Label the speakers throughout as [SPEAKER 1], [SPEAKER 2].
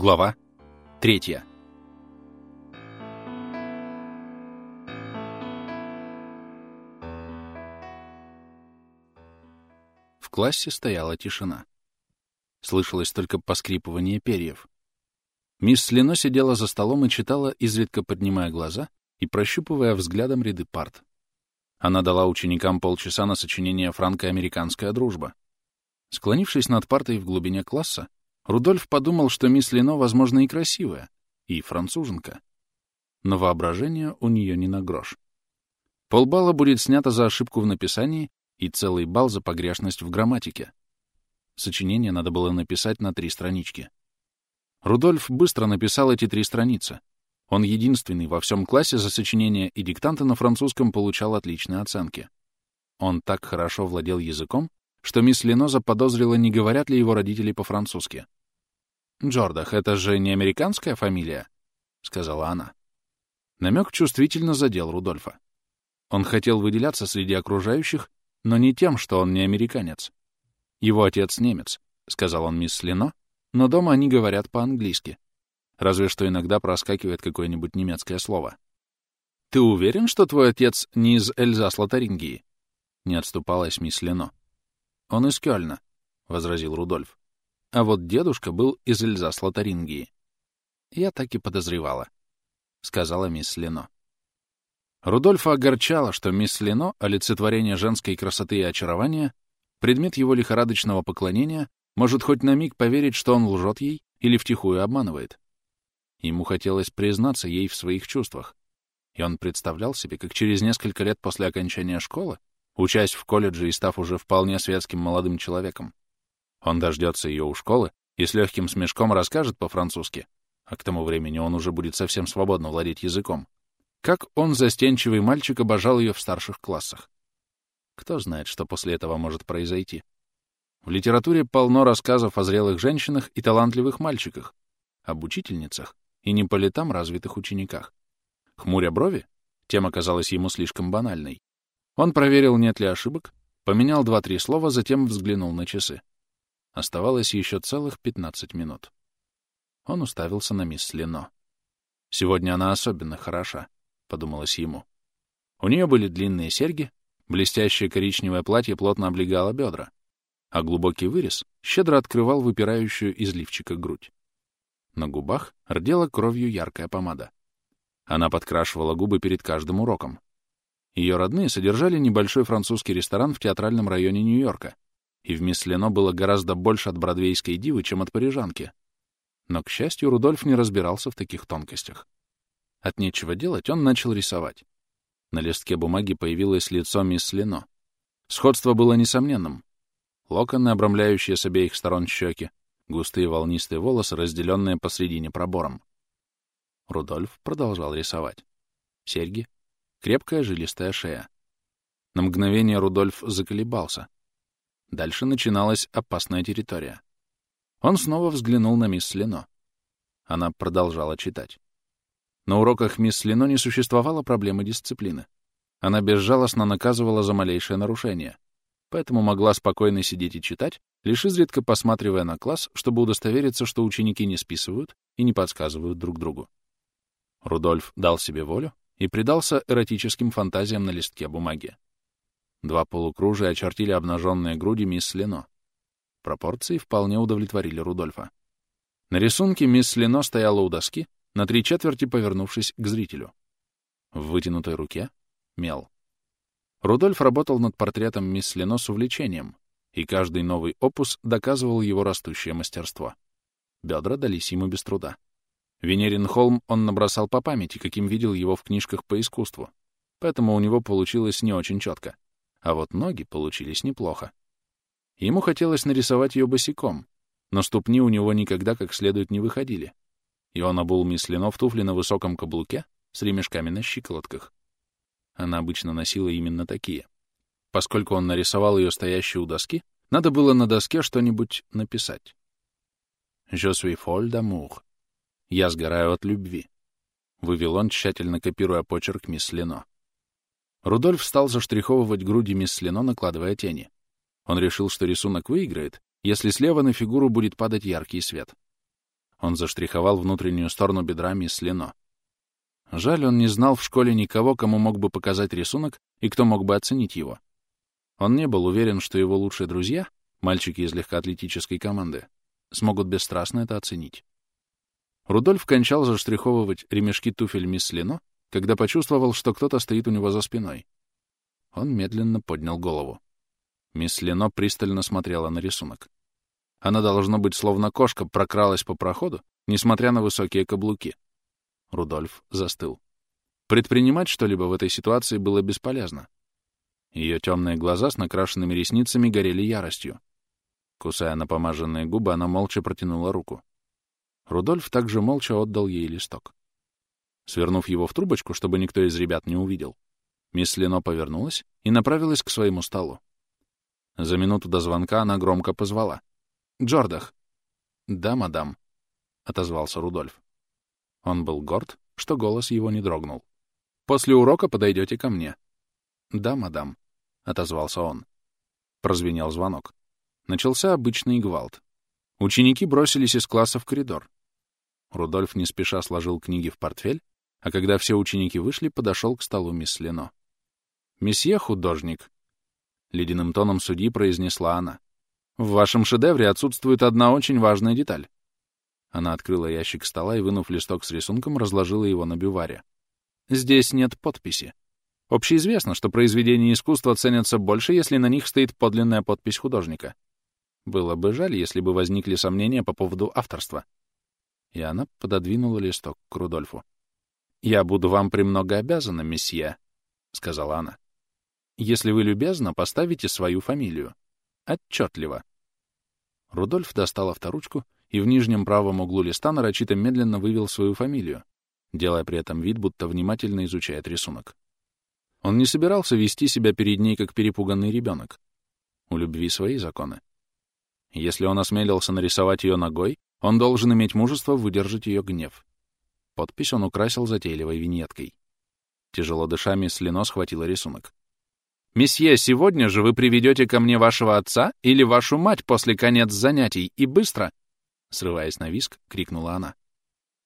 [SPEAKER 1] Глава третья. В классе стояла тишина. Слышалось только поскрипывание перьев. Мисс Лино сидела за столом и читала, изредка поднимая глаза и прощупывая взглядом ряды парт. Она дала ученикам полчаса на сочинение «Франко-американская дружба». Склонившись над партой в глубине класса, Рудольф подумал, что мисс Лино, возможно, и красивая, и француженка. Но воображение у нее не на грош. Полбалла будет снято за ошибку в написании и целый балл за погрешность в грамматике. Сочинение надо было написать на три странички. Рудольф быстро написал эти три страницы. Он единственный во всем классе за сочинение и диктанты на французском получал отличные оценки. Он так хорошо владел языком, что мисс Лино заподозрила, не говорят ли его родители по-французски. «Джордах, это же не американская фамилия?» — сказала она. Намек чувствительно задел Рудольфа. Он хотел выделяться среди окружающих, но не тем, что он не американец. Его отец немец, — сказал он мисс Лино, но дома они говорят по-английски. Разве что иногда проскакивает какое-нибудь немецкое слово. «Ты уверен, что твой отец не из Эльзас-Лотарингии?» — не отступалась мисс Лино. «Он из Кёльна», — возразил Рудольф. А вот дедушка был из Эльзас-Лотарингии. Я так и подозревала, — сказала мисс Лено. Рудольфа огорчало, что мисс Лено, олицетворение женской красоты и очарования, предмет его лихорадочного поклонения, может хоть на миг поверить, что он лжет ей или втихую обманывает. Ему хотелось признаться ей в своих чувствах, и он представлял себе, как через несколько лет после окончания школы, учась в колледже и став уже вполне светским молодым человеком, он дождется ее у школы и с легким смешком расскажет по-французски, а к тому времени он уже будет совсем свободно владеть языком. Как он, застенчивый мальчик, обожал ее в старших классах. Кто знает, что после этого может произойти. В литературе полно рассказов о зрелых женщинах и талантливых мальчиках, об учительницах и не по летам развитых учениках. Хмуря брови, тема казалась ему слишком банальной. Он проверил, нет ли ошибок, поменял два-три слова, затем взглянул на часы. Оставалось еще целых 15 минут. Он уставился на мисс Лино. «Сегодня она особенно хороша», — подумалось ему. У нее были длинные серьги, блестящее коричневое платье плотно облегало бедра, а глубокий вырез щедро открывал выпирающую из лифчика грудь. На губах рдела кровью яркая помада. Она подкрашивала губы перед каждым уроком. Ее родные содержали небольшой французский ресторан в театральном районе Нью-Йорка, и в мисс было гораздо больше от бродвейской дивы, чем от парижанки. Но, к счастью, Рудольф не разбирался в таких тонкостях. От нечего делать он начал рисовать. На листке бумаги появилось лицо мисс Лено. Сходство было несомненным. Локоны, обрамляющие с обеих сторон щеки, густые волнистые волосы, разделенные посредине пробором. Рудольф продолжал рисовать. Серьги, крепкая жилистая шея. На мгновение Рудольф заколебался. Дальше начиналась опасная территория. Он снова взглянул на мисс Лино. Она продолжала читать. На уроках мисс Лино не существовало проблемы дисциплины. Она безжалостно наказывала за малейшее нарушение, поэтому могла спокойно сидеть и читать, лишь изредка посматривая на класс, чтобы удостовериться, что ученики не списывают и не подсказывают друг другу. Рудольф дал себе волю и предался эротическим фантазиям на листке бумаги. Два полукружия очертили обнаженные груди мисс Лено. Пропорции вполне удовлетворили Рудольфа. На рисунке мисс Лено стояла у доски, на три четверти повернувшись к зрителю. В вытянутой руке — мел. Рудольф работал над портретом мисс Лено с увлечением, и каждый новый опус доказывал его растущее мастерство. Бедра дались ему без труда. Венерин холм он набросал по памяти, каким видел его в книжках по искусству, поэтому у него получилось не очень четко а вот ноги получились неплохо. Ему хотелось нарисовать ее босиком, но ступни у него никогда как следует не выходили, и он обул мисс Лино в туфли на высоком каблуке с ремешками на щиколотках. Она обычно носила именно такие. Поскольку он нарисовал ее стоящей у доски, надо было на доске что-нибудь написать. «Je suis folle d'amour». «Я сгораю от любви», — вывел он, тщательно копируя почерк мисс Лино. Рудольф стал заштриховывать груди мисс Лено, накладывая тени. Он решил, что рисунок выиграет, если слева на фигуру будет падать яркий свет. Он заштриховал внутреннюю сторону бедра мисс Лено. Жаль, он не знал в школе никого, кому мог бы показать рисунок и кто мог бы оценить его. Он не был уверен, что его лучшие друзья, мальчики из легкоатлетической команды, смогут бесстрастно это оценить. Рудольф кончал заштриховывать ремешки туфель мисс Лено, когда почувствовал, что кто-то стоит у него за спиной. Он медленно поднял голову. Мисс Лено пристально смотрела на рисунок. Она, должно быть, словно кошка, прокралась по проходу, несмотря на высокие каблуки. Рудольф застыл. Предпринимать что-либо в этой ситуации было бесполезно. Ее темные глаза с накрашенными ресницами горели яростью. Кусая напомаженные губы, она молча протянула руку. Рудольф также молча отдал ей листок. Свернув его в трубочку, чтобы никто из ребят не увидел, мисс Лено повернулась и направилась к своему столу. За минуту до звонка она громко позвала. «Джордах!» «Да, мадам», — отозвался Рудольф. Он был горд, что голос его не дрогнул. «После урока подойдете ко мне». «Да, мадам», — отозвался он. Прозвенел звонок. Начался обычный гвалт. Ученики бросились из класса в коридор. Рудольф не спеша сложил книги в портфель, а когда все ученики вышли, подошел к столу мисс Лено. «Месье художник», — ледяным тоном судьи произнесла она. В вашем шедевре отсутствует одна очень важная деталь. Она открыла ящик стола и, вынув листок с рисунком, разложила его на бюваре. Здесь нет подписи. Общеизвестно, что произведения искусства ценятся больше, если на них стоит подлинная подпись художника. Было бы жаль, если бы возникли сомнения по поводу авторства. И она пододвинула листок к Рудольфу. «Я буду вам премного обязана, месье», — сказала она. «Если вы любезно поставите свою фамилию. Отчетливо. Рудольф достал авторучку и в нижнем правом углу листа нарочито медленно вывел свою фамилию, делая при этом вид, будто внимательно изучает рисунок. Он не собирался вести себя перед ней, как перепуганный ребенок. У любви свои законы. Если он осмелился нарисовать ее ногой, он должен иметь мужество выдержать ее гнев. Подпись он украсил затейливой виньеткой. Тяжело дыша, мисс Лино схватила рисунок. «Месье, сегодня же вы приведете ко мне вашего отца или вашу мать после конец занятий, и быстро!» Срываясь на виск, крикнула она.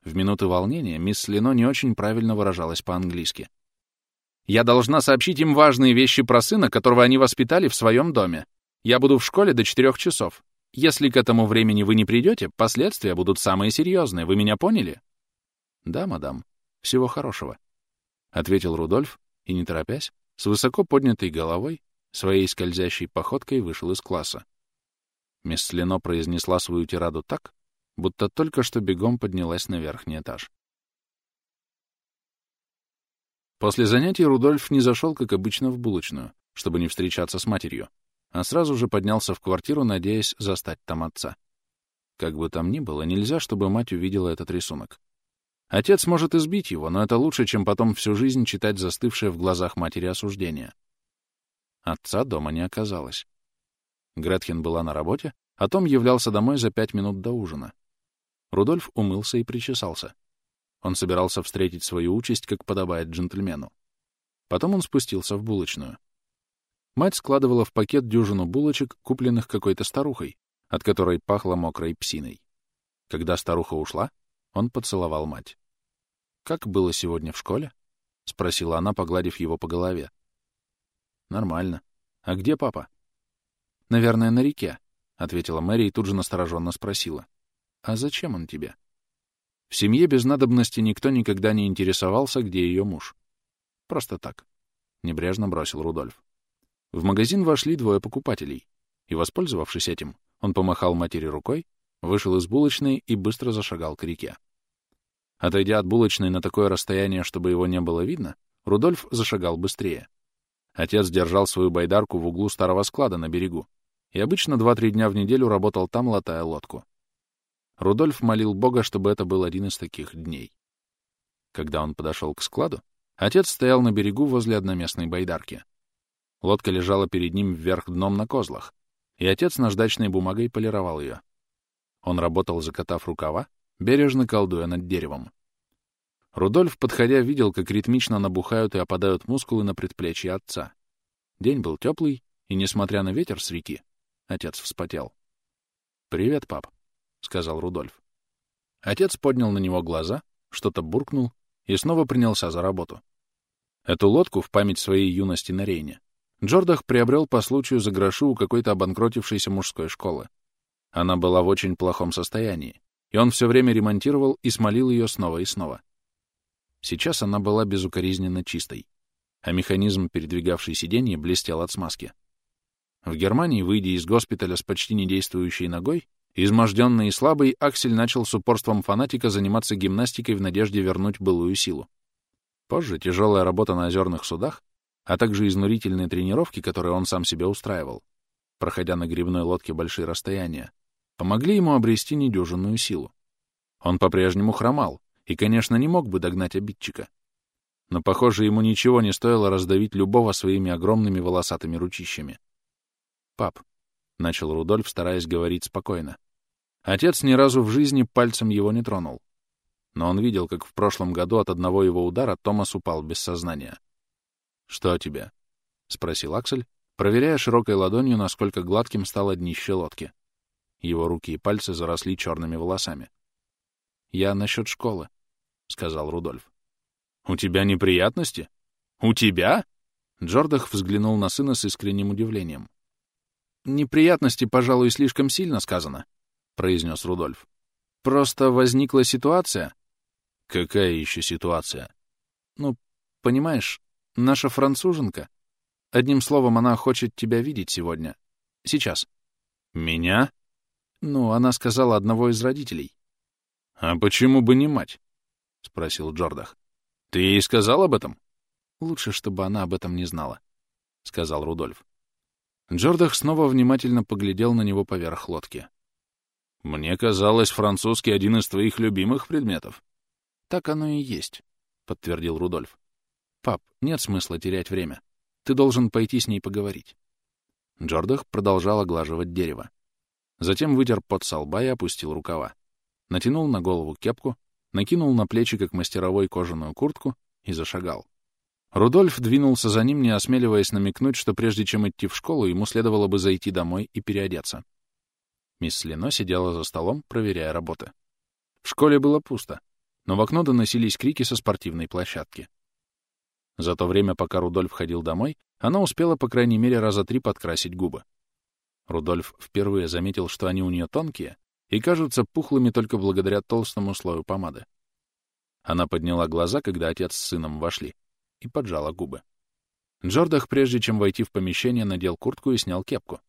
[SPEAKER 1] В минуты волнения мисс Лино не очень правильно выражалась по-английски. «Я должна сообщить им важные вещи про сына, которого они воспитали в своем доме. Я буду в школе до четырех часов. Если к этому времени вы не придете, последствия будут самые серьезные. Вы меня поняли?» «Да, мадам. Всего хорошего», — ответил Рудольф и, не торопясь, с высоко поднятой головой, своей скользящей походкой вышел из класса. Мисс Лено произнесла свою тираду так, будто только что бегом поднялась на верхний этаж. После занятий Рудольф не зашел, как обычно, в булочную, чтобы не встречаться с матерью, а сразу же поднялся в квартиру, надеясь застать там отца. Как бы там ни было, нельзя, чтобы мать увидела этот рисунок. Отец может избить его, но это лучше, чем потом всю жизнь читать застывшее в глазах матери осуждение. Отца дома не оказалось. Гретхен была на работе, а Том являлся домой за пять минут до ужина. Рудольф умылся и причесался. Он собирался встретить свою участь, как подобает джентльмену. Потом он спустился в булочную. Мать складывала в пакет дюжину булочек, купленных какой-то старухой, от которой пахло мокрой псиной. Когда старуха ушла, он поцеловал мать. «Как было сегодня в школе?» — спросила она, погладив его по голове. «Нормально. А где папа?» «Наверное, на реке», — ответила Мэри и тут же настороженно спросила. «А зачем он тебе?» В семье без надобности никто никогда не интересовался, где ее муж. «Просто так», — небрежно бросил Рудольф. В магазин вошли двое покупателей, и, воспользовавшись этим, он помахал матери рукой, вышел из булочной и быстро зашагал к реке. Отойдя от булочной на такое расстояние, чтобы его не было видно, Рудольф зашагал быстрее. Отец держал свою байдарку в углу старого склада на берегу и обычно два-три дня в неделю работал там, латая лодку. Рудольф молил Бога, чтобы это был один из таких дней. Когда он подошел к складу, отец стоял на берегу возле одноместной байдарки. Лодка лежала перед ним вверх дном на козлах, и отец наждачной бумагой полировал ее. Он работал, закатав рукава, бережно колдуя над деревом. Рудольф, подходя, видел, как ритмично набухают и опадают мускулы на предплечье отца. День был теплый, и, несмотря на ветер с реки, отец вспотел. «Привет, пап», — сказал Рудольф. Отец поднял на него глаза, что-то буркнул и снова принялся за работу. Эту лодку в память своей юности на Рейне Джордах приобрел по случаю за гроши у какой-то обанкротившейся мужской школы. Она была в очень плохом состоянии, и он все время ремонтировал и смолил ее снова и снова. Сейчас она была безукоризненно чистой, а механизм, передвигавший сиденье, блестел от смазки. В Германии, выйдя из госпиталя с почти недействующей ногой, изможденный и слабый, Аксель начал с упорством фанатика заниматься гимнастикой в надежде вернуть былую силу. Позже тяжелая работа на озерных судах, а также изнурительные тренировки, которые он сам себе устраивал, проходя на грибной лодке большие расстояния, помогли ему обрести недюжинную силу. Он по-прежнему хромал и, конечно, не мог бы догнать обидчика. Но, похоже, ему ничего не стоило раздавить любого своими огромными волосатыми ручищами. «Пап», — начал Рудольф, стараясь говорить спокойно. Отец ни разу в жизни пальцем его не тронул. Но он видел, как в прошлом году от одного его удара Томас упал без сознания. «Что тебе?» — спросил Аксель, проверяя широкой ладонью, насколько гладким стало днище лодки. Его руки и пальцы заросли черными волосами. «Я насчет школы», — сказал Рудольф. «У тебя неприятности? У тебя?» Джордах взглянул на сына с искренним удивлением. «Неприятности, пожалуй, слишком сильно сказано», — произнес Рудольф. «Просто возникла ситуация». «Какая еще ситуация?» «Ну, понимаешь, наша француженка. Одним словом, она хочет тебя видеть сегодня. Сейчас». «Меня?» «Ну, она сказала одного из родителей». «А почему бы не мать?» — спросил Джордах. «Ты ей сказал об этом?» «Лучше, чтобы она об этом не знала», — сказал Рудольф. Джордах снова внимательно поглядел на него поверх лодки. «Мне казалось, французский — один из твоих любимых предметов». «Так оно и есть», — подтвердил Рудольф. «Пап, нет смысла терять время. Ты должен пойти с ней поговорить». Джордах продолжал оглаживать дерево. Затем вытер пот со и опустил рукава. Натянул на голову кепку, накинул на плечи, как мастеровой, кожаную куртку и зашагал. Рудольф двинулся за ним, не осмеливаясь намекнуть, что прежде чем идти в школу, ему следовало бы зайти домой и переодеться. Мисс Лино сидела за столом, проверяя работы. В школе было пусто, но в окно доносились крики со спортивной площадки. За то время, пока Рудольф ходил домой, она успела, по крайней мере, раза три подкрасить губы. Рудольф впервые заметил, что они у нее тонкие и кажутся пухлыми только благодаря толстому слою помады. Она подняла глаза, когда отец с сыном вошли и поджала губы. Джордах, прежде чем войти в помещение, надел куртку и снял кепку,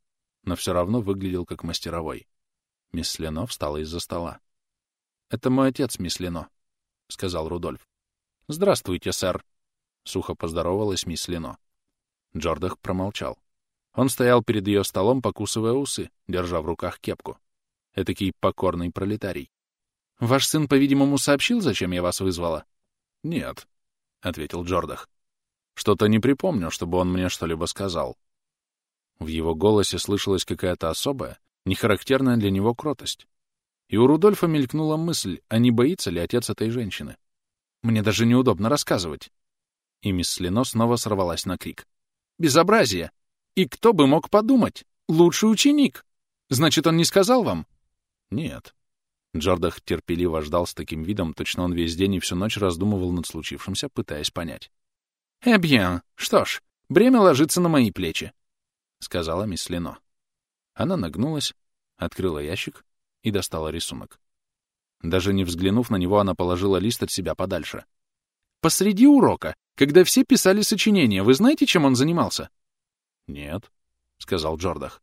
[SPEAKER 1] но все равно выглядел как мастеровой. Мисс Лено встала из-за стола. — Это мой отец, мисс Лено, — сказал Рудольф. — Здравствуйте, сэр, — сухо поздоровалась мисс Лено. Джордах промолчал. Он стоял перед ее столом, покусывая усы, держа в руках кепку. Этакий покорный пролетарий. — Ваш сын, по-видимому, сообщил, зачем я вас вызвала? — Нет, — ответил Джордах. «Что-то не припомню, чтобы он мне что-либо сказал». В его голосе слышалась какая-то особая, нехарактерная для него кротость. И у Рудольфа мелькнула мысль, а не боится ли отец этой женщины. «Мне даже неудобно рассказывать». И мисс Лино снова сорвалась на крик. «Безобразие! И кто бы мог подумать? Лучший ученик! Значит, он не сказал вам?» «Нет», Джордах терпеливо ждал с таким видом, точно он весь день и всю ночь раздумывал над случившимся, пытаясь понять. «Э, бьен, что ж, бремя ложится на мои плечи», — сказала мисс Лино. Она нагнулась, открыла ящик и достала рисунок. Даже не взглянув на него, она положила лист от себя подальше. «Посреди урока, когда все писали сочинения, вы знаете, чем он занимался?» «Нет», — сказал Джордах.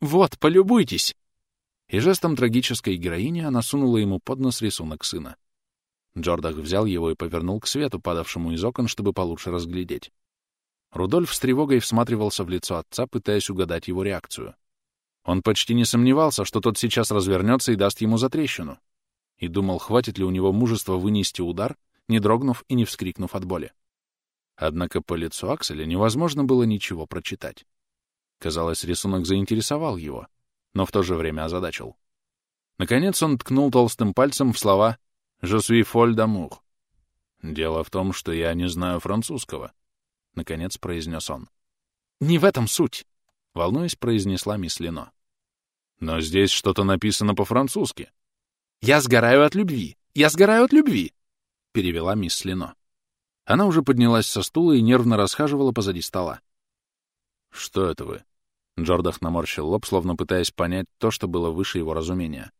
[SPEAKER 1] «Вот, полюбуйтесь!» и жестом трагической героини она сунула ему под нос рисунок сына. Джордах взял его и повернул к свету, падавшему из окон, чтобы получше разглядеть. Рудольф с тревогой всматривался в лицо отца, пытаясь угадать его реакцию. Он почти не сомневался, что тот сейчас развернется и даст ему затрещину, и думал, хватит ли у него мужества вынести удар, не дрогнув и не вскрикнув от боли. Однако по лицу Акселя невозможно было ничего прочитать. Казалось, рисунок заинтересовал его — но в то же время озадачил. Наконец он ткнул толстым пальцем в слова «Je suis folle d'amour». «Дело в том, что я не знаю французского», — наконец произнес он. «Не в этом суть», — волнуясь, произнесла мисс Лино. «Но здесь что-то написано по-французски». «Я сгораю от любви! Я сгораю от любви!» — перевела мисс Лино. Она уже поднялась со стула и нервно расхаживала позади стола. «Что это вы?» Джордах наморщил лоб, словно пытаясь понять то, что было выше его разумения.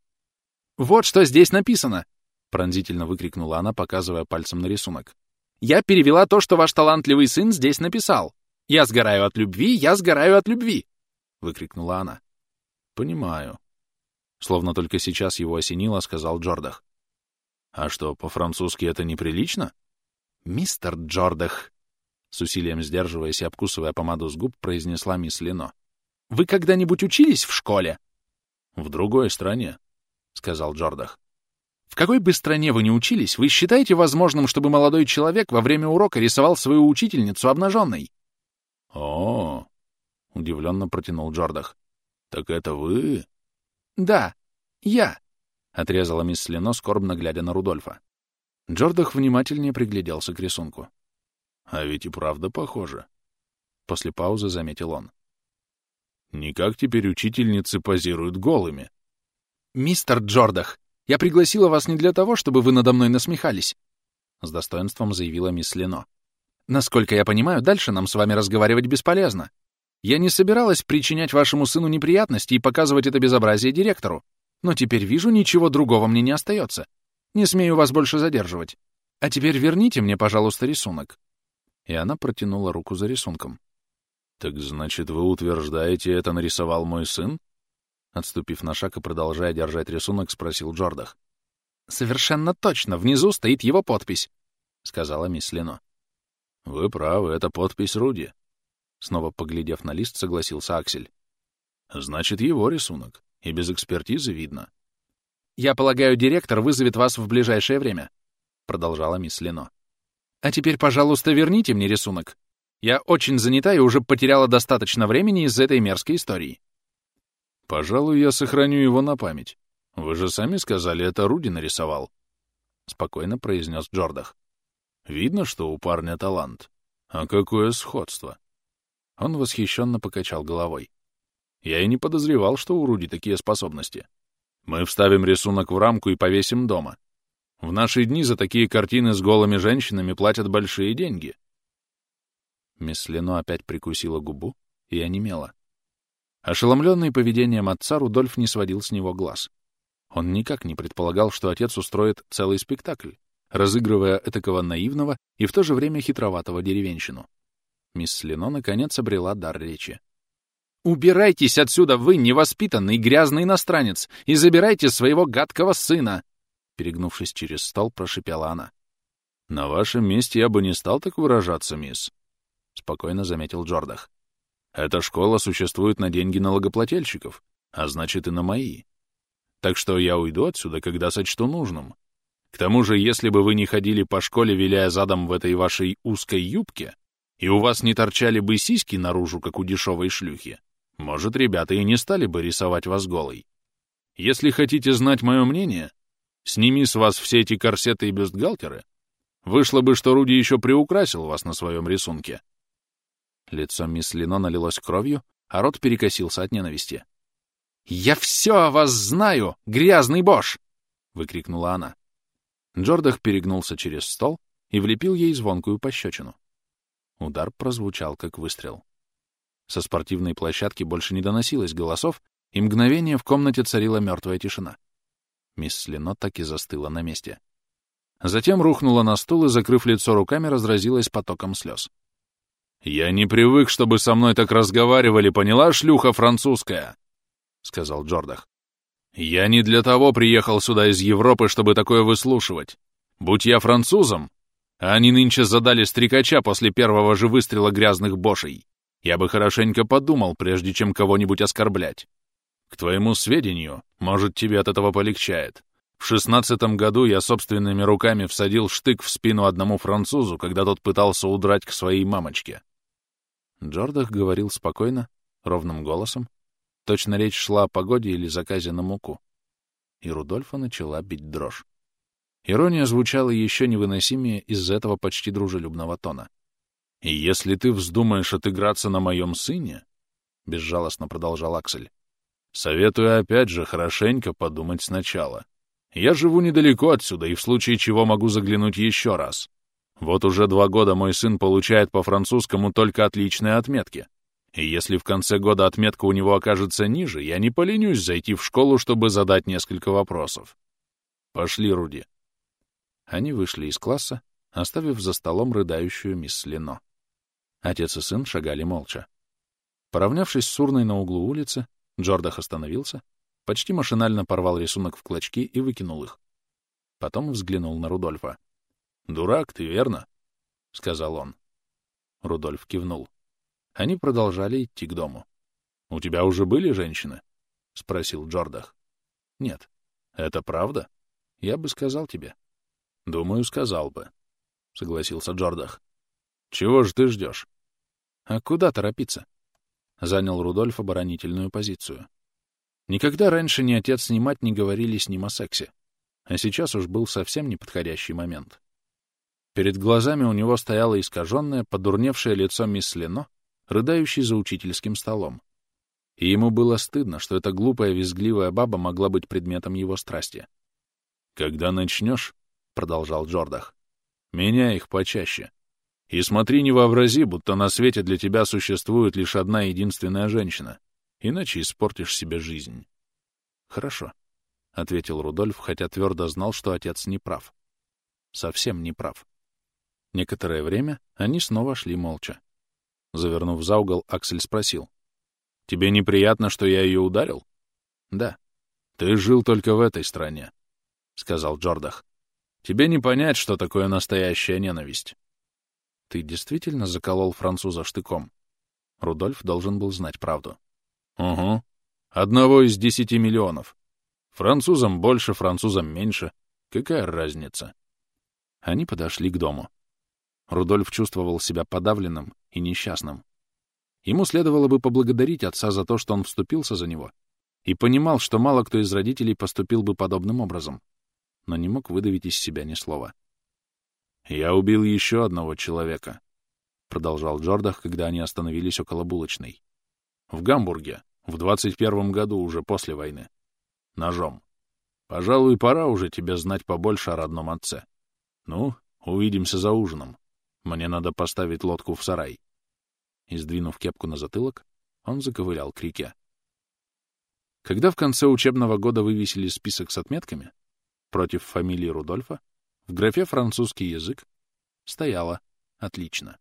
[SPEAKER 1] «Вот что здесь написано!» — пронзительно выкрикнула она, показывая пальцем на рисунок. «Я перевела то, что ваш талантливый сын здесь написал. Я сгораю от любви, я сгораю от любви!» — выкрикнула она. «Понимаю». Словно только сейчас его осенило, сказал Джордах. «А что, по-французски это неприлично?» «Мистер Джордах!» С усилием сдерживаясь и обкусывая помаду с губ, произнесла мисс Лино. «Вы когда-нибудь учились в школе?» «В другой стране», — сказал Джордах. «В какой бы стране вы ни учились, вы считаете возможным, чтобы молодой человек во время урока рисовал свою учительницу обнаженной?»
[SPEAKER 2] «О, удивленно протянул Джордах. «Так это вы?»
[SPEAKER 1] «Да, я», — отрезала мисс Лино, скорбно глядя на Рудольфа. Джордах внимательнее пригляделся к рисунку.
[SPEAKER 2] «А ведь и правда похоже», — после паузы заметил он.
[SPEAKER 1] «Никак теперь учительницы позируют голыми». «Мистер Джордах, я пригласила вас не для того, чтобы вы надо мной насмехались», — с достоинством заявила мисс Лино. «Насколько я понимаю, дальше нам с вами разговаривать бесполезно. Я не собиралась причинять вашему сыну неприятности и показывать это безобразие директору, но теперь вижу, ничего другого мне не остается. Не смею вас больше задерживать. А теперь верните мне, пожалуйста, рисунок». И она протянула руку за рисунком.
[SPEAKER 2] «Так значит, вы утверждаете, это нарисовал мой сын?» Отступив на шаг и продолжая держать рисунок, спросил Джордах.
[SPEAKER 1] «Совершенно точно, внизу стоит его подпись», — сказала мисс Лино.
[SPEAKER 2] «Вы правы, это подпись Руди», — снова поглядев на лист, согласился Аксель. «Значит, его рисунок, и без экспертизы видно».
[SPEAKER 1] «Я полагаю, директор вызовет вас в ближайшее время», — продолжала мисс Лино. «А теперь, пожалуйста, верните мне рисунок. Я очень занята и уже потеряла достаточно времени из-за этой мерзкой истории.
[SPEAKER 2] Пожалуй, я сохраню его на память. Вы же сами сказали, это Руди нарисовал. Спокойно произнес Джордах. Видно, что у парня талант. А какое сходство. Он восхищенно покачал головой. Я и не подозревал, что у Руди такие способности. Мы вставим рисунок в рамку и повесим дома. В наши дни за такие картины с голыми женщинами платят большие деньги.
[SPEAKER 1] Мисс Лено опять прикусила губу и онемела. Ошеломленный поведением отца, Рудольф не сводил с него глаз. Он никак не предполагал, что отец устроит целый спектакль, разыгрывая этакого наивного и в то же время хитроватого деревенщину. Мисс Лено наконец обрела дар речи. «Убирайтесь отсюда, вы, невоспитанный грязный иностранец, и забирайте своего гадкого сына!» Перегнувшись через стол, прошипела она.
[SPEAKER 2] «На вашем месте я бы не стал так выражаться, мисс», — спокойно заметил Джордах. «Эта школа существует на деньги налогоплательщиков, а значит и на мои. Так что я уйду отсюда, когда сочту нужным. К тому же, если бы вы не ходили по школе, виляя задом в этой вашей узкой юбке, и у вас не торчали бы сиськи наружу, как у дешевой шлюхи, может, ребята и не стали бы рисовать вас голой. Если хотите знать мое мнение, сними с вас все эти корсеты и бюстгальтеры. Вышло бы, что Руди еще приукрасил вас на своем рисунке.
[SPEAKER 1] Лицо мисс Лино налилось кровью, а рот перекосился от ненависти. «Я все о вас знаю, грязный бош!» — выкрикнула она. Джордах перегнулся через стол и влепил ей звонкую пощечину. Удар прозвучал, как выстрел. Со спортивной площадки больше не доносилось голосов, и мгновение в комнате царила мертвая тишина. Мисс Лино так и застыла на месте. Затем рухнула на стул и, закрыв лицо руками, разразилась потоком слез.
[SPEAKER 2] «Я не привык, чтобы со мной так разговаривали, поняла, шлюха французская?» — сказал Джордах. «Я не для того приехал сюда из Европы, чтобы такое выслушивать. Будь я французом, а они нынче задали стрекача после первого же выстрела грязных бошей, я бы хорошенько подумал, прежде чем кого-нибудь оскорблять. К твоему сведению, может, тебе от этого полегчает. В шестнадцатом году я собственными руками всадил штык в спину одному французу, когда тот пытался удрать к своей мамочке.
[SPEAKER 1] Джордах говорил спокойно, ровным голосом. Точно речь шла о погоде или заказе на муку. И Рудольфа начала бить дрожь. Ирония звучала еще невыносимее из-за этого почти дружелюбного тона.
[SPEAKER 2] «И если ты вздумаешь отыграться на моем сыне, — безжалостно продолжал Аксель, — советую опять же хорошенько подумать сначала. Я живу недалеко отсюда и в случае чего могу заглянуть еще раз. Вот уже два года мой сын получает по французскому только отличные отметки. И если в конце года отметка у него окажется ниже, я не поленюсь зайти в школу, чтобы задать несколько вопросов. Пошли, Руди.
[SPEAKER 1] Они вышли из класса, оставив за столом рыдающую мисс Лино. Отец и сын шагали молча. Поравнявшись с урной на углу улицы, Джордах остановился, почти машинально порвал рисунок в клочки и выкинул их. Потом взглянул на Рудольфа.
[SPEAKER 2] «Дурак ты, верно?» — сказал он.
[SPEAKER 1] Рудольф кивнул. Они продолжали идти к дому.
[SPEAKER 2] «У тебя уже были женщины?» — спросил Джордах.
[SPEAKER 1] «Нет».
[SPEAKER 2] «Это правда?»
[SPEAKER 1] «Я бы сказал тебе».
[SPEAKER 2] «Думаю, сказал бы», — согласился Джордах. «Чего же ты ждешь?»
[SPEAKER 1] «А куда торопиться?» — занял Рудольф оборонительную позицию. Никогда раньше ни отец, ни мать не говорили с ним о сексе, а сейчас уж был совсем неподходящий момент. Перед глазами у него стояло искаженное, подурневшее лицо мисс Лено, рыдающей за учительским столом. И ему было стыдно, что эта глупая, визгливая баба могла быть предметом его страсти.
[SPEAKER 2] «Когда начнешь, — продолжал Джордах, — меняй их почаще. И смотри, не вообрази, будто на свете для тебя существует лишь одна единственная женщина, иначе испортишь себе жизнь».
[SPEAKER 1] «Хорошо», — ответил Рудольф, хотя твердо знал, что отец не прав. Совсем не прав. Некоторое время они снова шли молча. Завернув за угол, Аксель спросил.
[SPEAKER 2] «Тебе неприятно, что я ее ударил?»
[SPEAKER 1] «Да».
[SPEAKER 2] «Ты жил только в этой стране», — сказал Джордах. «Тебе не понять, что такое настоящая ненависть».
[SPEAKER 1] «Ты действительно заколол француза штыком?» Рудольф должен был знать правду.
[SPEAKER 2] «Угу. Одного из десяти миллионов. Французам больше, французам меньше. Какая разница?»
[SPEAKER 1] Они подошли к дому. Рудольф чувствовал себя подавленным и несчастным. Ему следовало бы поблагодарить отца за то, что он вступился за него, и понимал, что мало кто из родителей поступил бы подобным образом, но не мог выдавить из себя ни слова.
[SPEAKER 2] «Я убил еще одного человека», — продолжал Джордах, когда они остановились около булочной. «В Гамбурге, в двадцать первом году, уже после войны. Ножом. Пожалуй, пора уже тебе знать побольше о родном отце. Ну, увидимся за ужином. Мне надо поставить лодку в сарай.
[SPEAKER 1] И, сдвинув кепку на затылок, он заковылял к реке. Когда в конце учебного года вывесили список с отметками, против фамилии Рудольфа, в графе «французский язык» стояло «отлично».